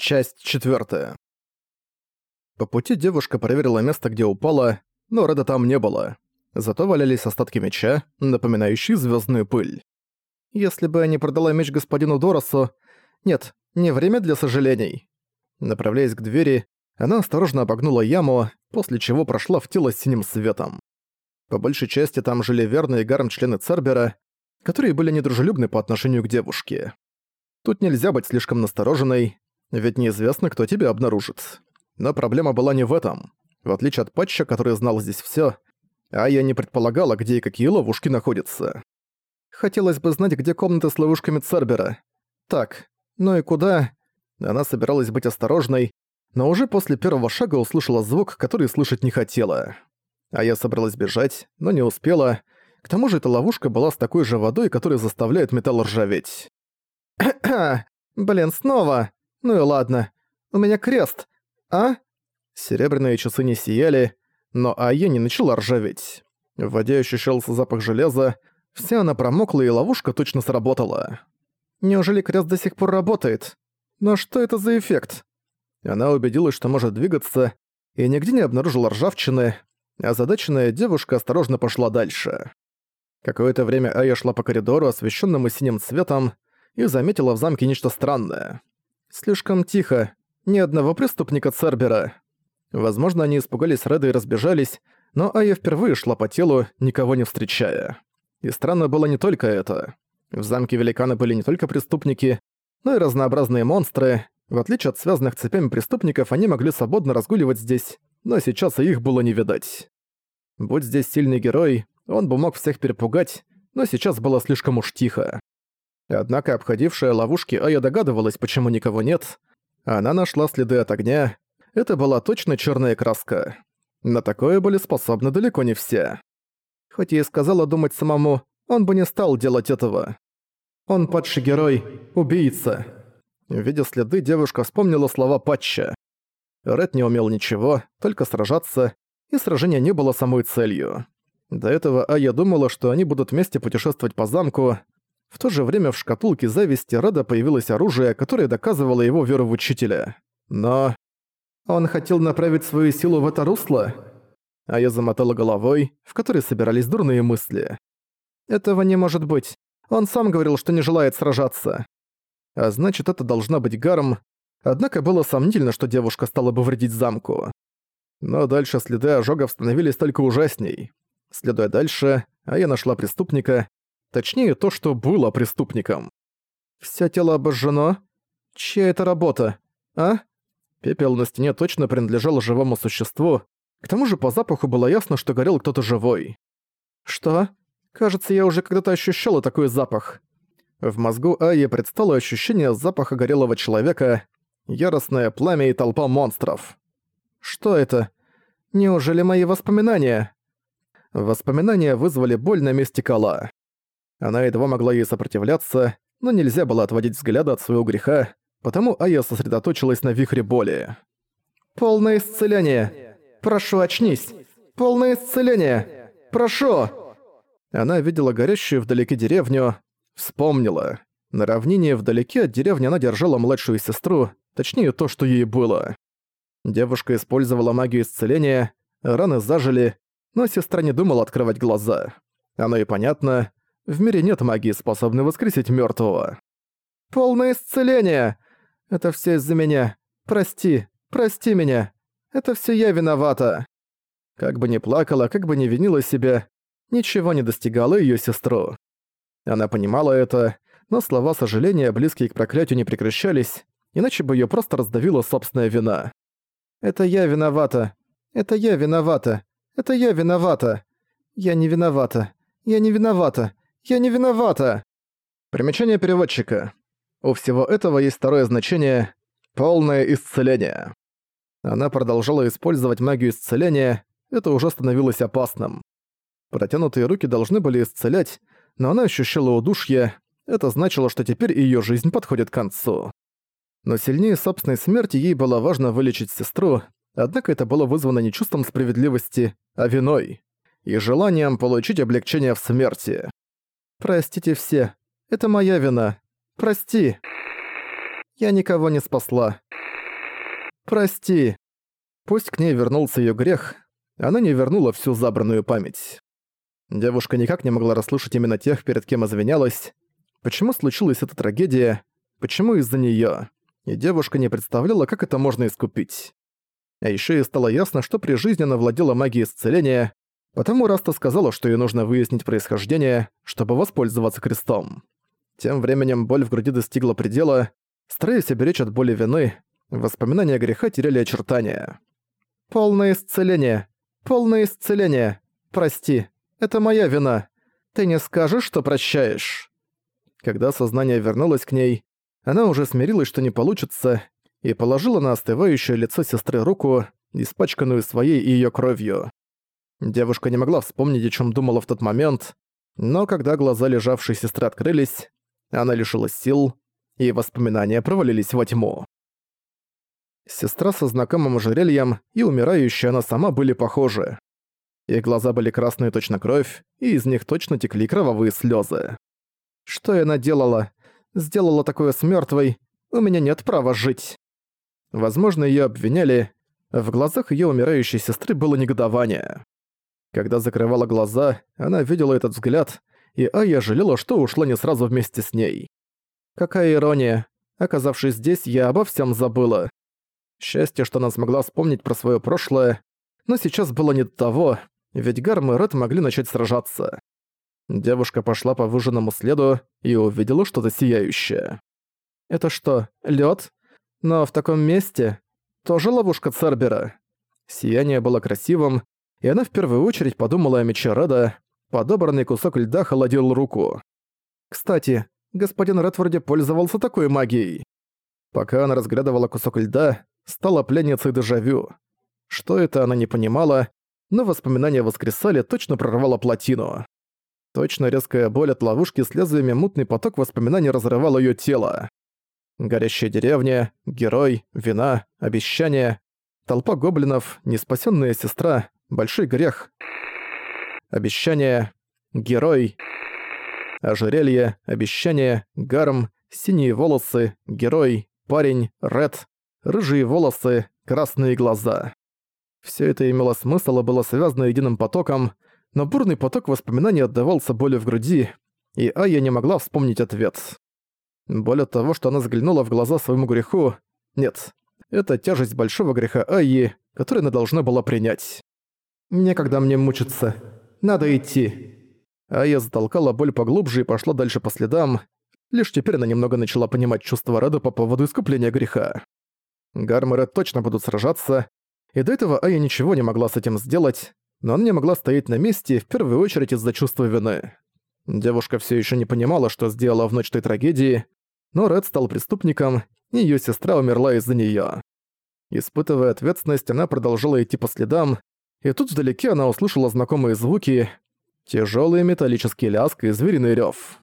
Часть четвертая. По пути девушка проверила место, где упала, но Реда там не было. Зато валялись остатки меча, напоминающие звездную пыль. Если бы я не продала меч господину Доросу... Нет, не время для сожалений. Направляясь к двери, она осторожно обогнула яму, после чего прошла в тело синим светом. По большей части там жили верные гарм члены Цербера, которые были недружелюбны по отношению к девушке. Тут нельзя быть слишком настороженной, ведь неизвестно, кто тебя обнаружит. Но проблема была не в этом. В отличие от Патча, который знал здесь всё, а я не предполагала, где и какие ловушки находятся. Хотелось бы знать, где комната с ловушками Цербера. Так, ну и куда? Она собиралась быть осторожной, но уже после первого шага услышала звук, который слышать не хотела. А я собралась бежать, но не успела. К тому же эта ловушка была с такой же водой, которая заставляет металл ржаветь. Блин, снова! Ну и ладно. У меня крест. А? Серебряные часы не сияли, но Айя не начала ржаветь. В воде ощущался запах железа, вся она промокла и ловушка точно сработала. Неужели крест до сих пор работает? Но что это за эффект? Она убедилась, что может двигаться, и нигде не обнаружила ржавчины, а задаченная девушка осторожно пошла дальше. Какое-то время Ая шла по коридору, освещенному синим цветом, и заметила в замке нечто странное. Слишком тихо. Ни одного преступника Цербера. Возможно, они испугались Реда и разбежались, но Ая впервые шла по телу, никого не встречая. И странно было не только это. В замке великаны были не только преступники, но и разнообразные монстры. В отличие от связанных цепями преступников, они могли свободно разгуливать здесь, но сейчас их было не видать. Будь здесь сильный герой, он бы мог всех перепугать, но сейчас было слишком уж тихо. Однако обходившая ловушки Ая догадывалась, почему никого нет. Она нашла следы от огня. Это была точно черная краска. На такое были способны далеко не все. Хоть я и сказала думать самому, он бы не стал делать этого. Он падший герой, убийца. Видя следы, девушка вспомнила слова Патча. Ред не умел ничего, только сражаться, и сражение не было самой целью. До этого Ая думала, что они будут вместе путешествовать по замку, в то же время в шкатулке зависти Рада появилось оружие, которое доказывало его веру в учителя. Но... Он хотел направить свою силу в это русло? А я замотала головой, в которой собирались дурные мысли. Этого не может быть. Он сам говорил, что не желает сражаться. А значит, это должна быть Гарм. Однако было сомнительно, что девушка стала бы вредить замку. Но дальше следы ожогов становились только ужасней. Следуя дальше, а я нашла преступника, Точнее, то, что было преступником. Всё тело обожжено? Чья это работа? А? Пепел на стене точно принадлежал живому существу. К тому же по запаху было ясно, что горел кто-то живой. Что? Кажется, я уже когда-то ощущала такой запах. В мозгу Аи предстало ощущение запаха горелого человека, яростное пламя и толпа монстров. Что это? Неужели мои воспоминания? Воспоминания вызвали боль на месте кола. Она едва могла ей сопротивляться, но нельзя было отводить взгляда от своего греха, потому Ая сосредоточилась на вихре боли. «Полное исцеление! Прошу, очнись! Полное исцеление! Прошу!» Она видела горящую вдалеке деревню, вспомнила. На равнине вдалеке от деревни она держала младшую сестру, точнее то, что ей было. Девушка использовала магию исцеления, раны зажили, но сестра не думала открывать глаза. Оно и понятно, в мире нет магии, способной воскресить мертвого. Полное исцеление! Это все из-за меня. Прости, прости меня. Это все я виновата. Как бы ни плакала, как бы ни винила себя, ничего не достигало ее сестру. Она понимала это, но слова сожаления, близкие к проклятию, не прекращались, иначе бы ее просто раздавила собственная вина. «Это я виновата. Это я виновата. Это я виновата. Я не виновата. Я не виновата. Я не виновата!» Примечание переводчика. У всего этого есть второе значение — полное исцеление. Она продолжала использовать магию исцеления, это уже становилось опасным. Протянутые руки должны были исцелять, но она ощущала удушье, это значило, что теперь ее жизнь подходит к концу. Но сильнее собственной смерти ей было важно вылечить сестру, однако это было вызвано не чувством справедливости, а виной и желанием получить облегчение в смерти. Простите все. Это моя вина. Прости. Я никого не спасла. Прости. Пусть к ней вернулся её грех, она не вернула всю забранную память. Девушка никак не могла расслышать именно тех, перед кем извинялась. Почему случилась эта трагедия? Почему из-за неё? И девушка не представляла, как это можно искупить. А ещё ей стало ясно, что при жизни она владела магией исцеления, потому Раста сказала, что ей нужно выяснить происхождение, чтобы воспользоваться крестом. Тем временем боль в груди достигла предела, стараясь оберечь от боли вины, воспоминания греха теряли очертания. «Полное исцеление! Полное исцеление! Прости, это моя вина. Ты не скажешь, что прощаешь?» Когда сознание вернулось к ней, она уже смирилась, что не получится, и положила на остывающее лицо сестры руку, испачканную своей и её кровью. Девушка не могла вспомнить, о чём думала в тот момент, но когда глаза лежавшей сестры открылись, она лишилась сил, и воспоминания провалились во тьму. Сестра со знакомым ожерельем и умирающая она сама были похожи. Их глаза были красные точно кровь, и из них точно текли кровавые слезы. Что я наделала? Сделала такое с мертвой. У меня нет права жить. Возможно, ее обвиняли. В глазах ее умирающей сестры было негодование. Когда закрывала глаза, она видела этот взгляд, и Ая жалела, что ушла не сразу вместе с ней. Какая ирония. Оказавшись здесь, я обо всем забыла. Счастье, что она смогла вспомнить про свое прошлое, но сейчас было не до того, ведь Гарм и Ред могли начать сражаться. Девушка пошла по выжженному следу и увидела что-то сияющее. «Это что, лед? Но в таком месте? Тоже ловушка Цербера?» Сияние было красивым, и она в первую очередь подумала о мече Реда, подобранный кусок льда холодил руку. «Кстати, господин Ред вроде пользовался такой магией». Пока она разглядывала кусок льда, стала пленницей дежавю. Что это, она не понимала, но воспоминания воскресали, точно прорвало плотину. Точно резкая боль от ловушки с лезвиями мутный поток воспоминаний разрывал её тело. Горящая деревня, герой, вина, обещание, толпа гоблинов, неспасённая сестра, большой грех. Обещание, герой, ожерелье, обещание, гарм, синие волосы, герой, парень, ред, рыжие волосы, красные глаза. Все это имело смысл и было связано единым потоком, но бурный поток воспоминаний отдавался болью в груди, и Ая не могла вспомнить ответ. Боль от того, что она взглянула в глаза своему греху, нет, это тяжесть большого греха Айи, который она должна была принять. «Некогда мне мучиться. Надо идти». Ая затолкала боль поглубже и пошла дальше по следам. Лишь теперь она немного начала понимать чувство Реда по поводу искупления греха. Гармеры точно будут сражаться, и до этого Ая ничего не могла с этим сделать, но она не могла стоять на месте в первую очередь из-за чувства вины. Девушка все еще не понимала, что сделала в ночь той трагедии, но Ред стал преступником, и ее сестра умерла из-за нее. Испытывая ответственность, она продолжала идти по следам, и тут вдалеке она услышала знакомые звуки, тяжелый металлический лязг и звериный рев.